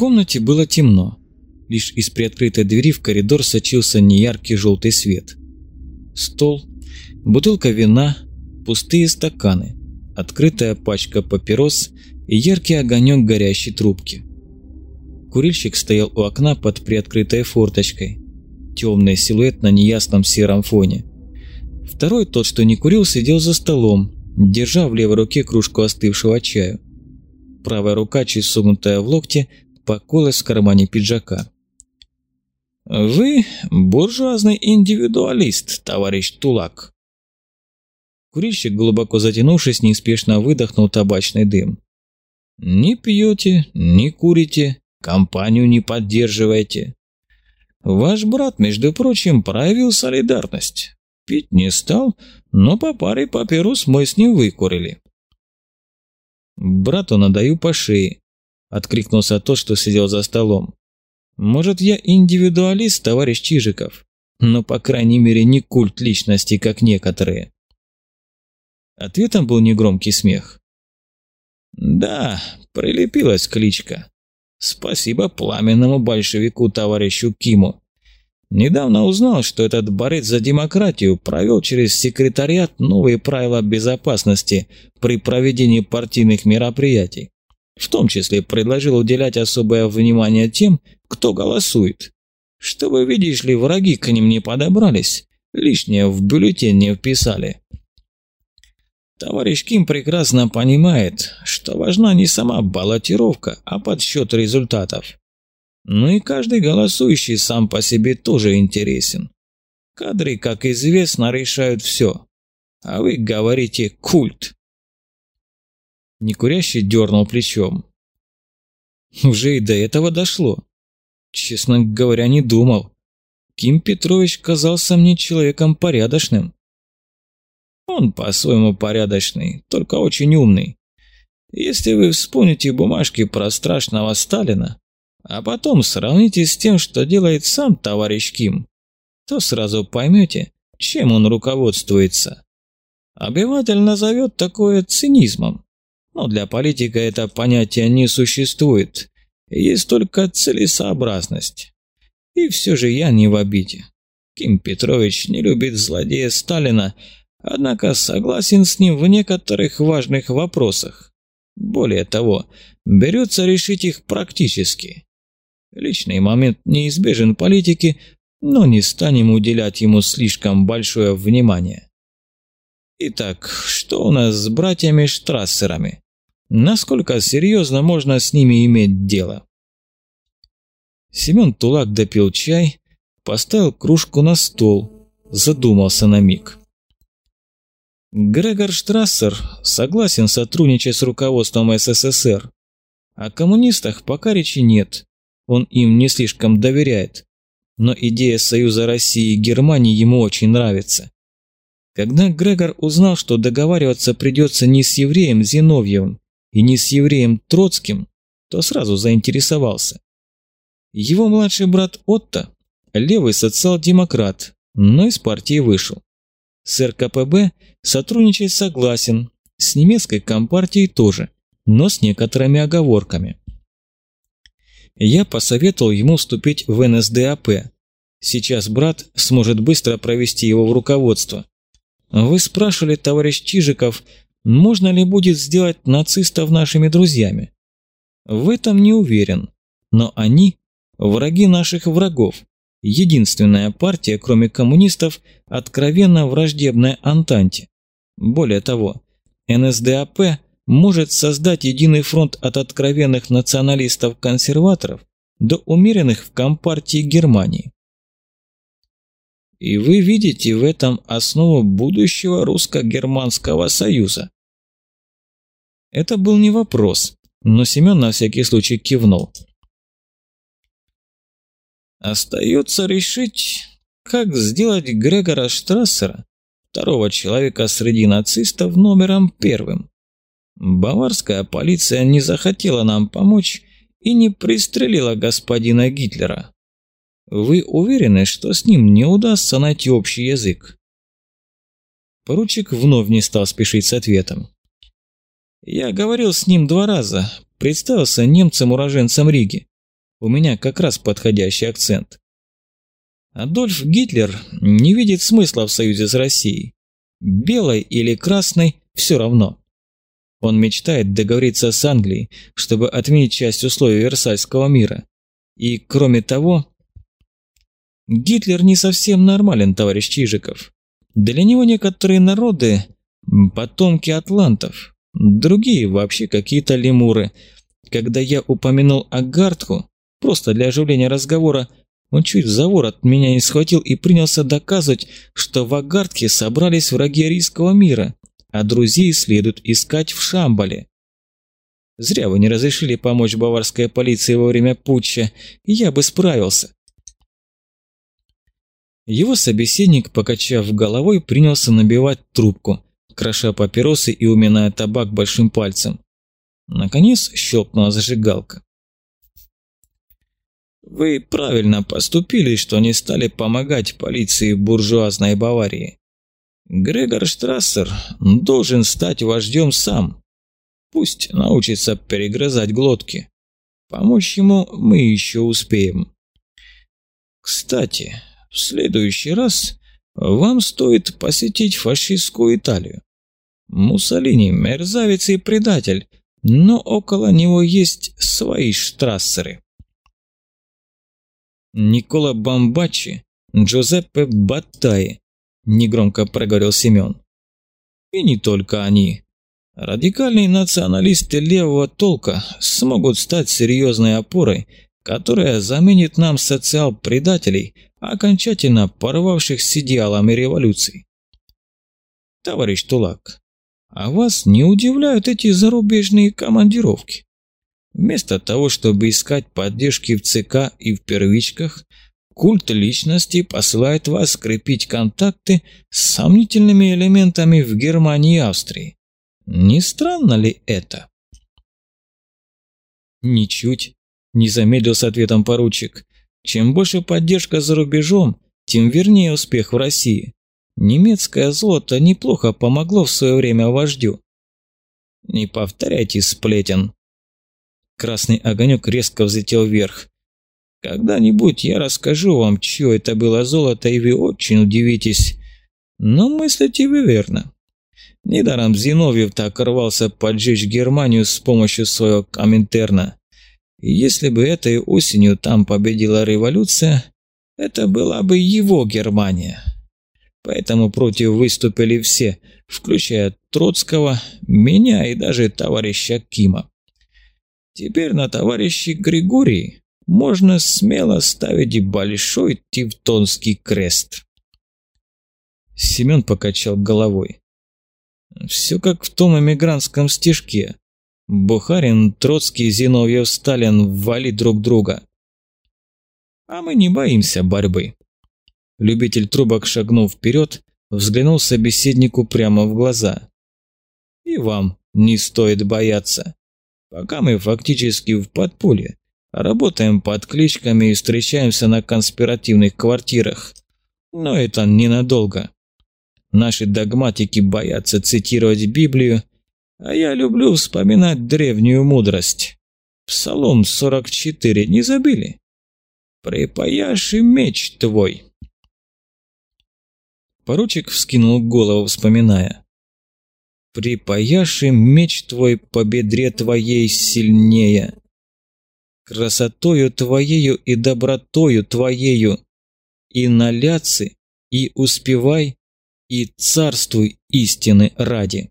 комнате было темно. Лишь из приоткрытой двери в коридор сочился неяркий желтый свет. Стол, бутылка вина, пустые стаканы, открытая пачка папирос и яркий огонек горящей трубки. Курильщик стоял у окна под приоткрытой форточкой. Темный силуэт на неясном сером фоне. Второй, тот, что не курил, сидел за столом, держа в левой руке кружку остывшего чаю. Правая рука, чуть согнутая в локте, покоилась в кармане пиджака. «Вы буржуазный индивидуалист, товарищ Тулак». Курильщик, глубоко затянувшись, неспешно выдохнул табачный дым. «Не пьете, не курите, компанию не поддерживаете. Ваш брат, между прочим, проявил солидарность. Пить не стал, но по паре папирос мы с ним выкурили. «Брату надаю по шее», — откликнулся тот, что сидел за столом. «Может, я индивидуалист, товарищ Чижиков, но, по крайней мере, не культ личности, как некоторые». Ответом был негромкий смех. «Да, прилепилась кличка. Спасибо пламенному большевику товарищу Киму. Недавно узнал, что этот борец за демократию провел через секретариат новые правила безопасности при проведении партийных мероприятий. В том числе предложил уделять особое внимание тем, кто голосует. Чтобы, видишь ли, враги к ним не подобрались, лишнее в бюллетень не вписали. Товарищ Ким прекрасно понимает, что важна не сама баллотировка, а подсчет результатов. Ну и каждый голосующий сам по себе тоже интересен. Кадры, как известно, решают все. А вы говорите «культ». Некурящий дернул плечом. Уже и до этого дошло. Честно говоря, не думал. Ким Петрович казался мне человеком порядочным. Он по-своему порядочный, только очень умный. Если вы вспомните бумажки про страшного Сталина, а потом сравните с тем, что делает сам товарищ Ким, то сразу поймете, чем он руководствуется. Обыватель назовет такое цинизмом, но для политика это понятие не существует, есть только целесообразность. И все же я не в обиде. Ким Петрович не любит злодея Сталина, однако согласен с ним в некоторых важных вопросах. Более того, берется решить их практически. Личный момент неизбежен политики, но не станем уделять ему слишком большое внимание. Итак, что у нас с братьями Штрассерами? Насколько серьезно можно с ними иметь дело? Семен Тулак допил чай, поставил кружку на стол, задумался на миг. Грегор Штрассер согласен сотрудничать с руководством СССР. О коммунистах пока речи нет он им не слишком доверяет, но идея союза России и Германии ему очень нравится. Когда Грегор узнал, что договариваться придется не с евреем Зиновьевым и не с евреем Троцким, то сразу заинтересовался. Его младший брат Отто – левый социал-демократ, но из партии вышел. С РКПБ сотрудничать согласен, с немецкой компартией тоже, но с некоторыми оговорками я посоветовал ему вступить в НСДАП. Сейчас брат сможет быстро провести его в руководство. Вы спрашивали, товарищ Чижиков, можно ли будет сделать нацистов нашими друзьями? В этом не уверен, но они – враги наших врагов. Единственная партия, кроме коммунистов, откровенно враждебная Антанте. Более того, НСДАП – может создать единый фронт от откровенных националистов-консерваторов до умеренных в Компартии Германии. И вы видите в этом основу будущего русско-германского союза. Это был не вопрос, но Семен на всякий случай кивнул. Остается решить, как сделать Грегора Штрассера, второго человека среди нацистов, номером первым. Баварская полиция не захотела нам помочь и не пристрелила господина Гитлера. Вы уверены, что с ним не удастся найти общий язык? Поручик вновь не стал спешить с ответом. Я говорил с ним два раза, представился немцем-уроженцем Риги. У меня как раз подходящий акцент. Адольф Гитлер не видит смысла в союзе с Россией. Белой или красной – все равно. Он мечтает договориться с Англией, чтобы отменить часть условий Версальского мира. И, кроме того, Гитлер не совсем нормален, товарищ Чижиков. Для него некоторые народы – потомки атлантов, другие вообще какие-то лемуры. Когда я упомянул Агартху, просто для оживления разговора, он чуть за ворот меня не схватил и принялся доказывать, что в Агартке собрались враги арийского мира, а друзей следует искать в Шамбале. Зря вы не разрешили помочь баварской полиции во время путча, я бы справился. Его собеседник, покачав головой, принялся набивать трубку, кроша папиросы и уминая табак большим пальцем. Наконец щелкнула зажигалка. Вы правильно поступили, что не стали помогать полиции буржуазной Баварии. Грегор Штрассер должен стать вождем сам. Пусть научится перегрызать глотки. Помочь ему мы еще успеем. Кстати, в следующий раз вам стоит посетить фашистскую Италию. Муссолини – мерзавец и предатель, но около него есть свои штрассеры. Никола Бамбачи, Джузеппе Баттаи, негромко проговорил Семен. И не только они. Радикальные националисты левого толка смогут стать серьезной опорой, которая заменит нам социал-предателей, окончательно порвавших с идеалами революции. Товарищ Тулак, а вас не удивляют эти зарубежные командировки? Вместо того, чтобы искать поддержки в ЦК и в первичках, культ личности посылает вас скрепить контакты с сомнительными элементами в Германии и Австрии. Не странно ли это? Ничуть, не замедлил с ответом поручик. Чем больше поддержка за рубежом, тем вернее успех в России. Немецкое золото неплохо помогло в свое время вождю. Не повторяйте сплетен, Красный огонек резко взлетел вверх. Когда-нибудь я расскажу вам, чье это было золото, и вы очень удивитесь. Но мыслите вы верно. Недаром Зиновьев так рвался поджечь Германию с помощью своего Коминтерна. Если бы этой осенью там победила революция, это была бы его Германия. Поэтому против выступили все, включая Троцкого, меня и даже товарища Кима. Теперь на товарища Григории можно смело ставить большой тевтонский крест. Семен покачал головой. Все как в том эмигрантском стишке. Бухарин, Троцкий, Зиновьев, Сталин вали друг друга. А мы не боимся борьбы. Любитель трубок шагнул вперед, взглянул собеседнику прямо в глаза. И вам не стоит бояться. Пока мы фактически в подполье, работаем под кличками и встречаемся на конспиративных квартирах. Но это ненадолго. Наши догматики боятся цитировать Библию, а я люблю вспоминать древнюю мудрость. Псалом 44 не забыли? «Припаяши меч твой». Поручик вскинул голову, вспоминая. Припаяши меч твой по бедре твоей сильнее. Красотою твоею и добротою твоею и наляцы, и успевай, и царствуй истины ради.